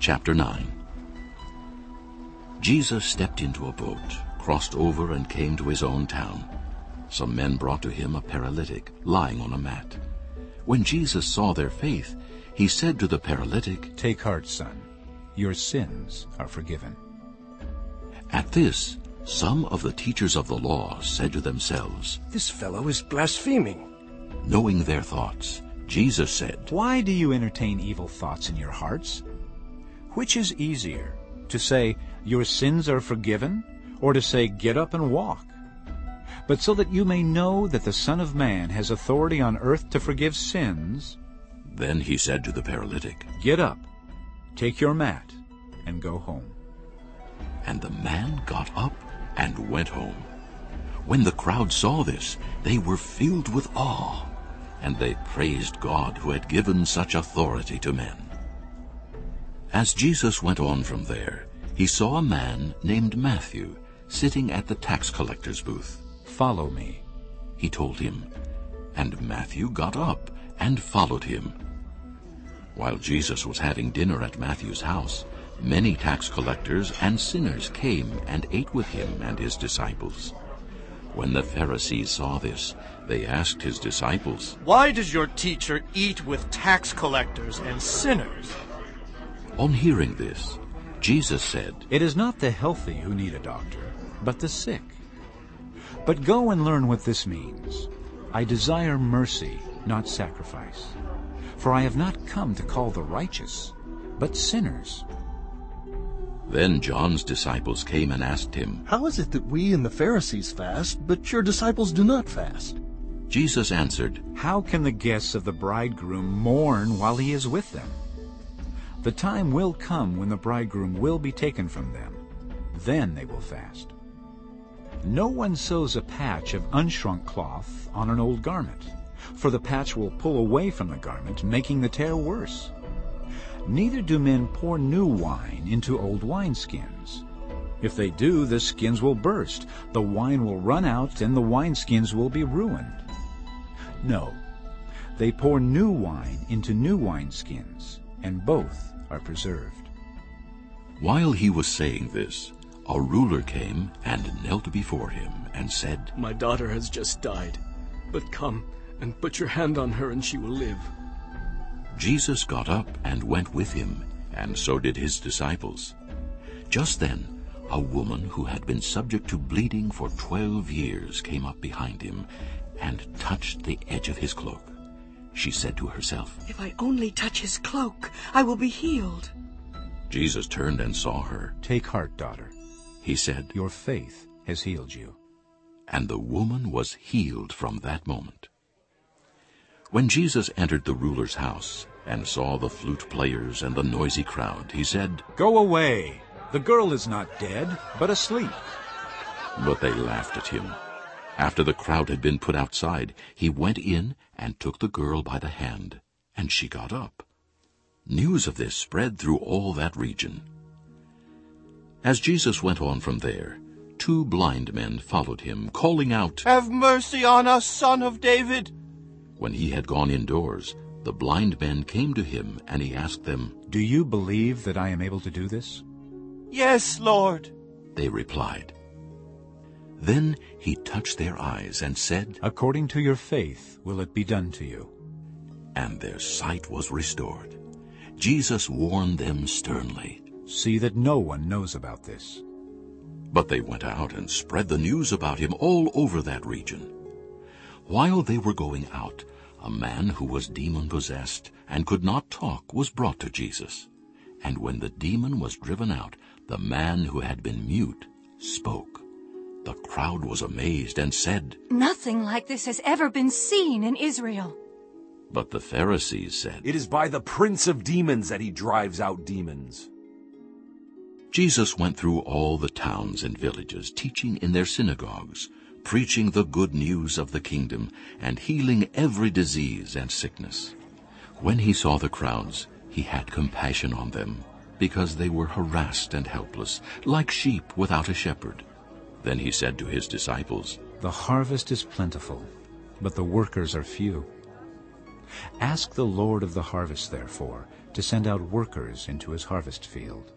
Chapter 9 Jesus stepped into a boat, crossed over, and came to his own town. Some men brought to him a paralytic, lying on a mat. When Jesus saw their faith, he said to the paralytic, Take heart, son. Your sins are forgiven. At this, some of the teachers of the law said to themselves, This fellow is blaspheming. Knowing their thoughts, Jesus said, Why do you entertain evil thoughts in your hearts? Which is easier, to say, Your sins are forgiven, or to say, Get up and walk? But so that you may know that the Son of Man has authority on earth to forgive sins, Then he said to the paralytic, get up, take your mat, and go home. And the man got up and went home. When the crowd saw this, they were filled with awe, and they praised God who had given such authority to men. As Jesus went on from there, he saw a man named Matthew sitting at the tax collector's booth. Follow me. He told him, and Matthew got up and followed him. While Jesus was having dinner at Matthew's house, many tax collectors and sinners came and ate with him and his disciples. When the Pharisees saw this, they asked his disciples, Why does your teacher eat with tax collectors and sinners? On hearing this, Jesus said, It is not the healthy who need a doctor, but the sick. But go and learn what this means. I desire mercy, not sacrifice. For I have not come to call the righteous, but sinners. Then John's disciples came and asked him. How is it that we and the Pharisees fast, but your disciples do not fast? Jesus answered, How can the guests of the bridegroom mourn while he is with them? The time will come when the bridegroom will be taken from them. Then they will fast. No one sews a patch of unshrunk cloth on an old garment, for the patch will pull away from the garment, making the tear worse. Neither do men pour new wine into old wineskins. If they do, the skins will burst, the wine will run out, and the wineskins will be ruined. No, they pour new wine into new wineskins, and both are preserved. While he was saying this, a ruler came and knelt before him and said, My daughter has just died, but come and put your hand on her and she will live. Jesus got up and went with him, and so did his disciples. Just then, a woman who had been subject to bleeding for twelve years came up behind him and touched the edge of his cloak. She said to herself, If I only touch his cloak, I will be healed. Jesus turned and saw her. Take heart, daughter. He said, Your faith has healed you. and the woman was healed from that moment. When Jesus entered the ruler's house and saw the flute players and the noisy crowd, he said, Go away! The girl is not dead, but asleep. But they laughed at him. After the crowd had been put outside, he went in and took the girl by the hand, and she got up. News of this spread through all that region. As Jesus went on from there, two blind men followed him, calling out, Have mercy on us, son of David. When he had gone indoors, the blind men came to him, and he asked them, Do you believe that I am able to do this? Yes, Lord. They replied. Then he touched their eyes and said, According to your faith will it be done to you. and their sight was restored. Jesus warned them sternly. See that no one knows about this. But they went out and spread the news about him all over that region. While they were going out, a man who was demon-possessed and could not talk was brought to Jesus. And when the demon was driven out, the man who had been mute spoke. The crowd was amazed and said, Nothing like this has ever been seen in Israel. But the Pharisees said, It is by the prince of demons that he drives out demons. Jesus went through all the towns and villages, teaching in their synagogues, preaching the good news of the kingdom, and healing every disease and sickness. When he saw the crowds, he had compassion on them, because they were harassed and helpless, like sheep without a shepherd. Then he said to his disciples, The harvest is plentiful, but the workers are few. Ask the Lord of the harvest, therefore, to send out workers into his harvest field.